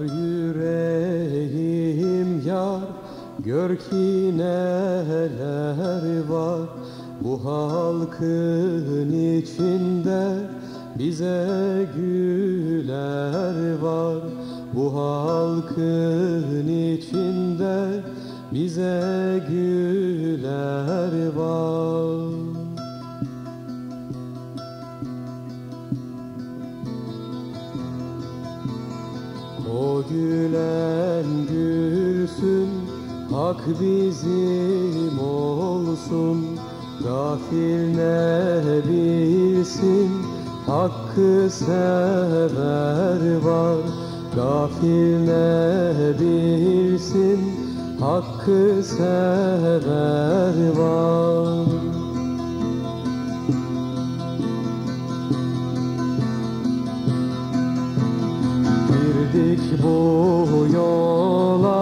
Yar yüreğim yar Gör ki neler var. Bu halkın içinde Bize güler var. Bu halkın içinde Bize güler hak bizim olsun. Gafil ne bilsin, hakkı sever var. Gafil ne bilsin, hakkı sever var. Girdik bu yola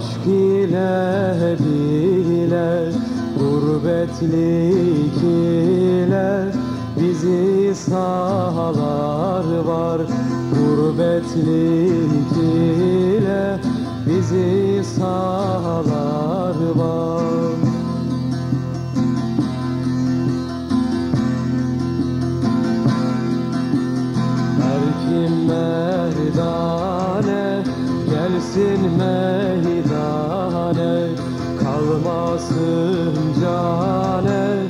aşk ile bile Gurbetlik ile bizi sağlar var. Gurbetlik ile bizi sağlar var Kalmasın cane